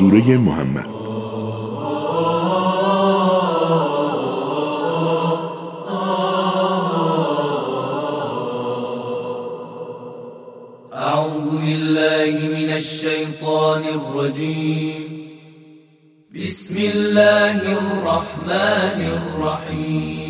سوره محمد. أعوذ بالله من الشیطان الرجیم بسم الله الرحمن الرحيم.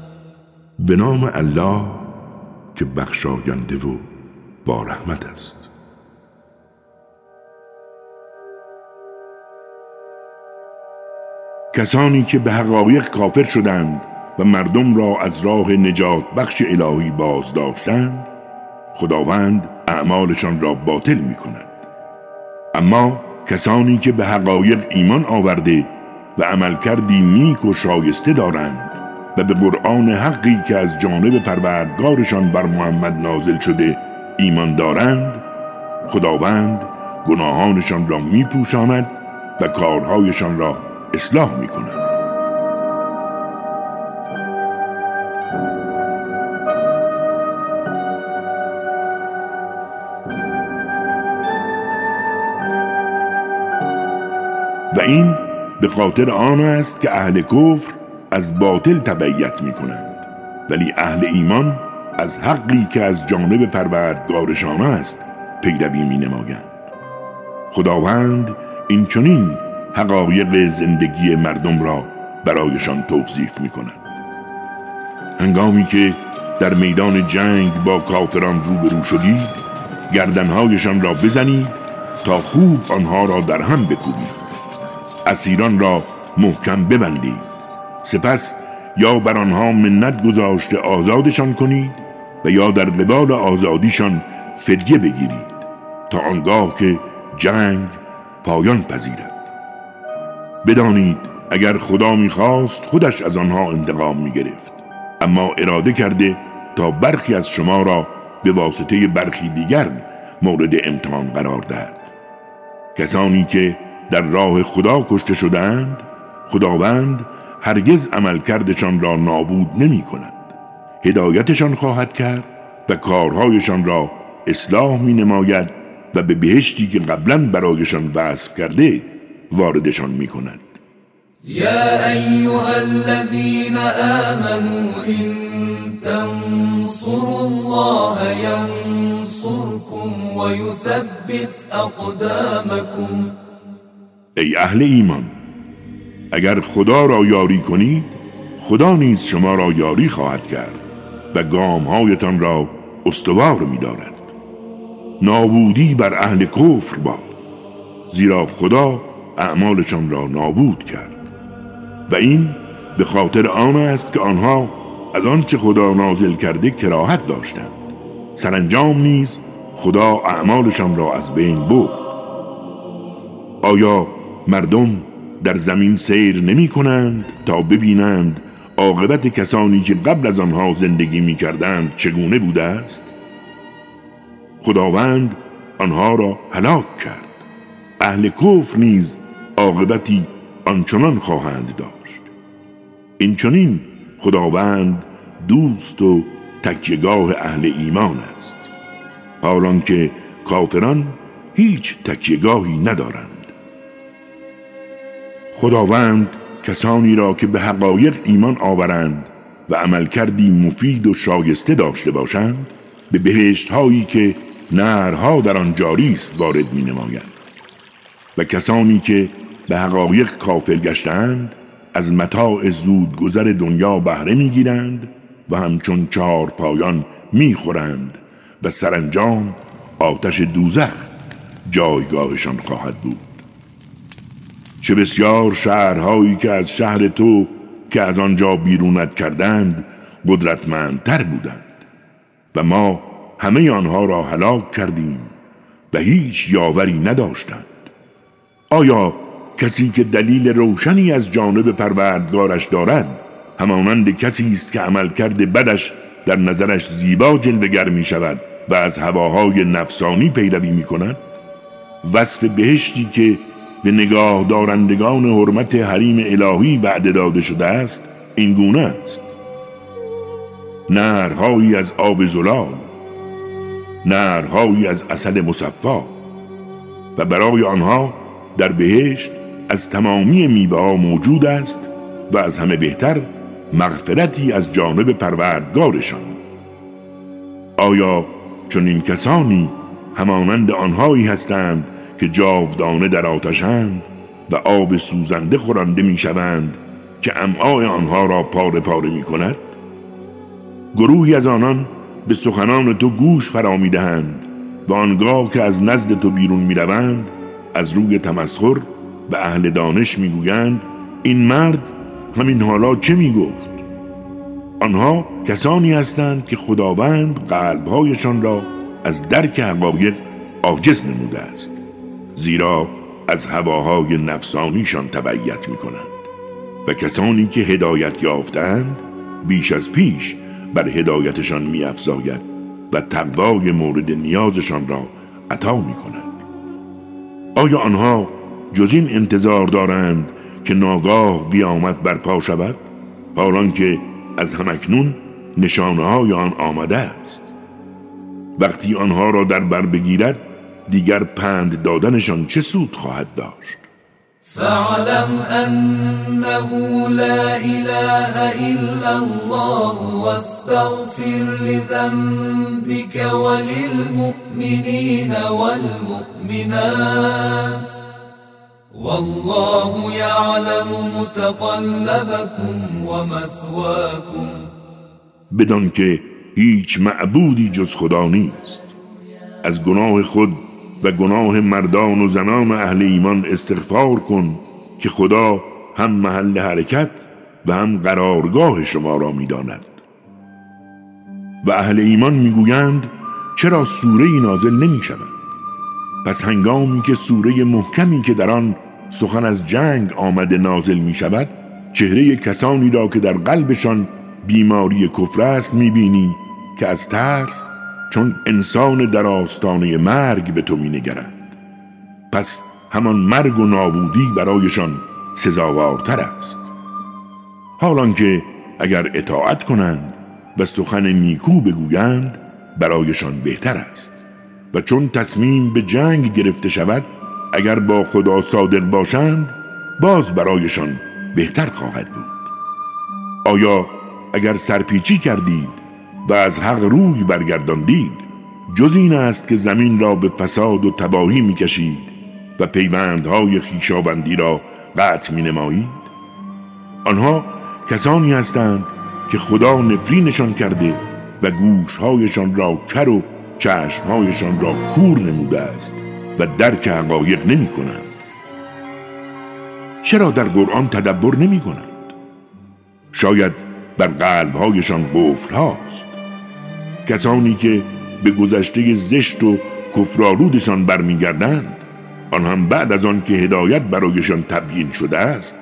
به نام الله که بخشاینده و با رحمت است. کسانی که به حقایق کافر شدند و مردم را از راه نجات بخش الهی باز داشتند خداوند اعمالشان را باطل می کند اما کسانی که به حقایق ایمان آورده و عمل کردی نیک و شایسته دارند و به قرآن حقی که از جانب پروردگارشان بر محمد نازل شده ایمان دارند خداوند گناهانشان را می پوشاند و کارهایشان را اصلاح می کند و این به خاطر آن است که اهل کفر از باطل تبعیت می کنند ولی اهل ایمان از حقی که از جانب پروردگارشان است پیروی می نمایند خداوند این چنین حقایق زندگی مردم را برایشان توصیف می کند هنگامی که در میدان جنگ با کافران روبرو شدید گردنهایشان را بزنید تا خوب آنها را در هم بکوبید اسیران را محکم ببندید سپس یا بر آنها منت گذاشته آزادشان کنید و یا در قبال آزادیشان فدیه بگیرید تا آنگاه که جنگ پایان پذیرد. بدانید اگر خدا می‌خواست خودش از آنها انتقام می‌گرفت اما اراده کرده تا برخی از شما را به واسطه برخی دیگر مورد امتحان قرار دهد. کسانی که در راه خدا کشته شدند خداوند هرگز عملکردشان را نابود نمی کند هدایتشان خواهد کرد و کارهایشان را اصلاح می نماید و به بهشتی که قبلا برایشان وصف کرده واردشان می کند یا ایها الذین آمنوا این تنصروا الله ینصركم و یثبت اقدامكم. ای اهل ایمان اگر خدا را یاری کنید خدا نیز شما را یاری خواهد کرد و گامهایتان را استوار می دارد نابودی بر اهل کفر باد زیرا خدا اعمالشان را نابود کرد. و این به خاطر آن است که آنها از آنچه خدا نازل کرده کراهت داشتند. سرانجام نیز خدا اعمالشان را از بین برد. آیا مردم در زمین سیر نمی کنند تا ببینند عاقبت کسانی که قبل از آنها زندگی می کردند چگونه بوده است. خداوند آنها را هلاک کرد. اهل کفر نیز عاقبتی آنچنان خواهند داشت. این چنین خداوند دوست و تکیگاه اهل ایمان است. حالان که کافران هیچ تکیگاهی ندارند. خداوند کسانی را که به حقایق ایمان آورند و عمل کردی مفید و شایسته داشته باشند به بهشت هایی که نهرها در آن جاری است وارد می نمایند و کسانی که به حقایق کافر گشتند از متاع زود گذر دنیا بهره می‌گیرند و همچون چهار پایان می‌خورند و سرانجام آتش دوزخ جایگاهشان خواهد بود. چه بسیار شهرهایی که از شهر تو که از آنجا بیرونت کردند قدرتمندتر بودند. و ما همه آنها را هلاک کردیم و هیچ یاوری نداشتند. آیا کسی که دلیل روشنی از جانب پروردگارش دارد همانند کسی است که عملکرد بدش در نظرش زیبا جلوگر می شود و از هواهای نفسانی پیروی می کند؟ وصف بهشتی که به نگاه دارندگان حرمت حریم الهی وعده داده شده است این گونه است. نهرهایی از آب زلال نهرهایی از اصل مصفا و برای آنها در بهشت از تمامی میوه ها موجود است و از همه بهتر مغفرتی از جانب پروردگارشان. آیا چون این کسانی همانند آنهایی هستند که جاودانه در آتشند و آب سوزنده خورنده می‌شوند که امعای آنها را پاره پاره می کند گروهی از آنان به سخنان تو گوش فرا دهند و آنگاه که از نزد تو بیرون می روند از روی تمسخر به اهل دانش می‌گویند این مرد همین حالا چه می‌گفت؟ آنها کسانی هستند که خداوند قلبهایشان را از درک حقایق عاجز نموده است. زیرا از هواهای نفسانیشان تبعیت می کنند و کسانی که هدایت یافتند بیش از پیش بر هدایتشان می و تقوای مورد نیازشان را عطا می کند آیا آنها جز این انتظار دارند که ناگاه قیامت برپا شود؟ حالان که از همکنون نشانه های آن آمده است. وقتی آنها را در بر بگیرد دیگر پند دادنشان چه سود خواهد داشت؟ فاعلم انه لا اله الا الله واستغفر لذنبك وللمؤمنين والمؤمنات والله يعلم متقلبكم ومثواكم. بدان که هیچ معبودی جز خدا نیست. از گناه خود و گناه مردان و زنان اهل ایمان استغفار کن که خدا هم محل حرکت و هم قرارگاه شما را می‌داند. و اهل ایمان می‌گویند چرا سوره نازل نمی شود پس هنگامی که سوره محکمی که در آن سخن از جنگ آمده نازل می شود چهره کسانی را که در قلبشان بیماری کفر است می بینی که از ترس چون انسان در آستانه مرگ به تو می نگرند. پس همان مرگ و نابودی برایشان سزاوارتر است. حالان که اگر اطاعت کنند و سخن نیکو بگویند برایشان بهتر است. و چون تصمیم به جنگ گرفته شود اگر با خدا صادق باشند باز برایشان بهتر خواهد بود. آیا اگر سرپیچی کردید و از حق روی برگرداندید. جز این است که زمین را به فساد و تباهی می‌کشید و پیوندهای خیشاوندی را قطع می نمایید آنها کسانی هستند که خدا نفرینشان کرده و گوشهایشان را کر و چشمهایشان را کور نموده است و درک حقایق نمی کنند چرا در قرآن تدبر نمی کنند شاید بر قلبهایشان قفل هاست. کسانی که به گذشته زشت و کفرالودشان برمیگردند آن هم بعد از آن که هدایت برایشان تبیین شده است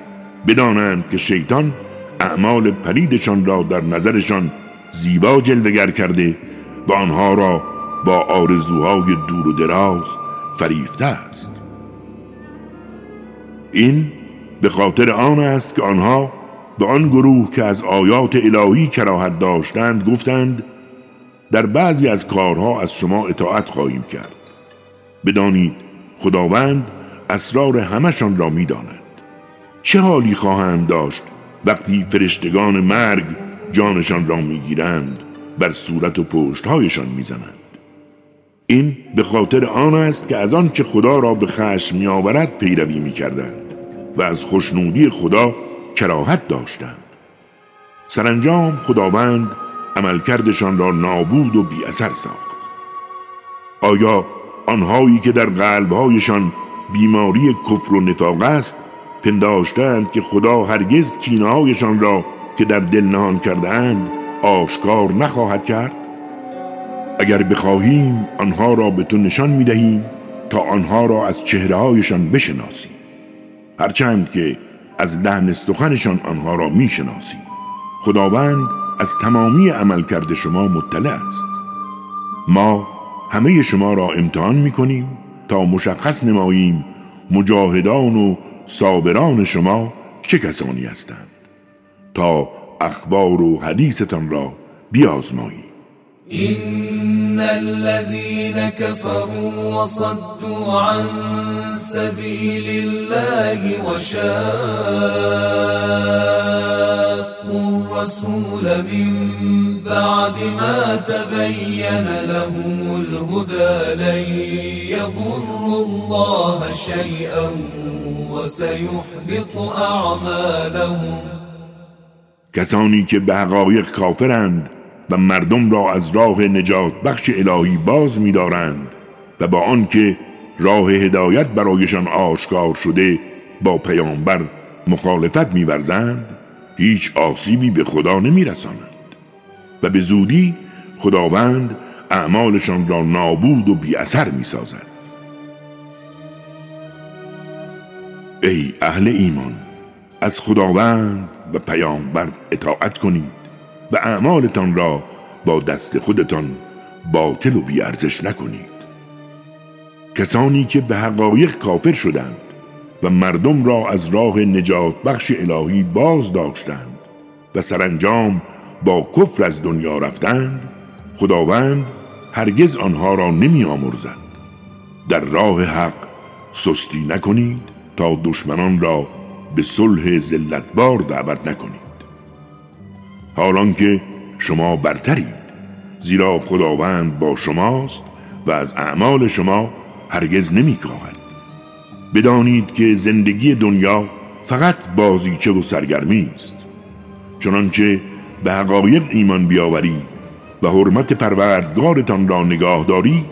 بدانند که شیطان اعمال پلیدشان را در نظرشان زیبا جلوگر کرده و آنها را با آرزوهای دور و دراز فریفته است. این به خاطر آن است که آنها به آن گروه که از آیات الهی کراهت داشتند گفتند در بعضی از کارها از شما اطاعت خواهیم کرد. بدانید خداوند اسرار همشان را می‌داند. چه حالی خواهند داشت وقتی فرشتگان مرگ جانشان را می‌گیرند بر صورت و پشتهایشان می‌زنند؟ این به خاطر آن است که از آنچه خدا را به خشم میآورد پیروی می‌کردند و از خوشنودی خدا کراهت داشتند. سرانجام خداوند عملکردشان را نابود و بی اثر ساخت. آیا آنهایی که در قلبهایشان بیماری کفر و نفاق است پنداشتند که خدا هرگز کینهایشان را که در دل نهان کردهاند آشکار نخواهد کرد؟ اگر بخواهیم آنها را به تو نشان می دهیم تا آنها را از چهرههایشان بشناسی هرچند که از لحن سخنشان آنها را می‌شناسی خداوند از تمامی عمل کرده شما مطلع است. ما همه شما را امتحان می‌کنیم تا مشخص نماییم مجاهدان و صابران شما چه کسانی هستند تا اخبار و حدیثتان را بیازماییم. إن الذين كفروا وصدوا عن سبيل الله وشاقوا الرسول من بعد ما تبين لهم الهدى لن يضروا الله شيئا وسيحبط أعمالهم. کسانی که به حقایق کافرند و مردم را از راه نجات بخش الهی باز می‌دارند و با آنکه راه هدایت برایشان آشکار شده با پیامبر مخالفت می‌ورزند هیچ آسیبی به خدا نمی‌رسانند و به زودی خداوند اعمالشان را نابود و بی اثر می سازد. ای اهل ایمان از خداوند و پیامبر اطاعت کنید و اعمالتان را با دست خودتان باطل و بیارزش نکنید کسانی که به حقایق کافر شدند و مردم را از راه نجات بخش الهی باز داشتند و سرانجام با کفر از دنیا رفتند خداوند هرگز آنها را نمی آمرزد در راه حق سستی نکنید تا دشمنان را به صلح زلتبار دعوت نکنید حالان که شما برترید زیرا خداوند با شماست و از اعمال شما هرگز نمی کاهد. بدانید که زندگی دنیا فقط بازیچه و سرگرمی است. چنانچه به حقایق ایمان بیاورید و حرمت پروردگارتان را نگاه دارید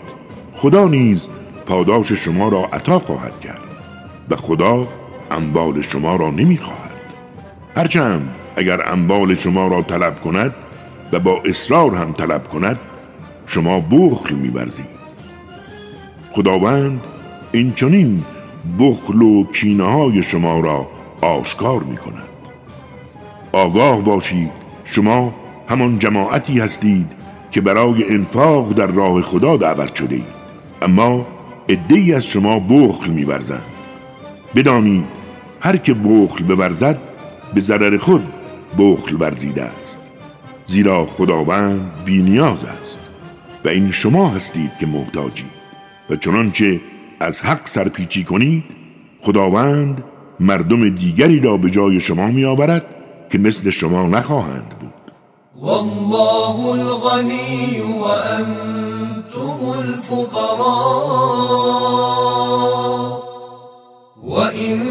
خدا نیز پاداش شما را عطا خواهد کرد و خدا اموال شما را نمی‌خواهد. هرچند اگر اموال شما را طلب کند و با اصرار هم طلب کند شما بخل میورزید. خداوند این چنین بخل و کینه های شما را آشکار می کند آگاه باشید شما همان جماعتی هستید که برای انفاق در راه خدا دعوت شده اید اما ادهی از شما بخل میورزند بدانید هر که بخل بورزد به ضرر خود بخل ورزیده است. زیرا خداوند بینیاز است و این شما هستید که محتاجید. و چنانچه از حق سرپیچی کنید خداوند مردم دیگری را به جای شما می آورد که مثل شما نخواهند بود. والله الغنی و انتم الفقراء و این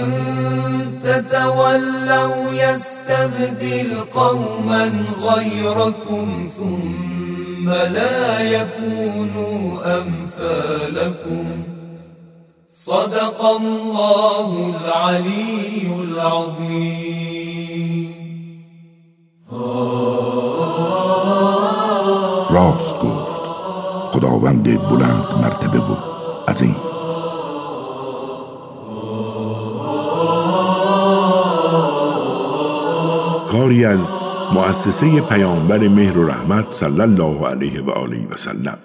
تتولوا يستبدل قوما غيركم ثم لا يكونوا أمثالكم صدق الله العلي العظيم راست گفت. خداوند بلند مرتبه و عظیم. کاری از مؤسسه پیامبر مهر و رحمت صلی الله علیه و آله و سلم.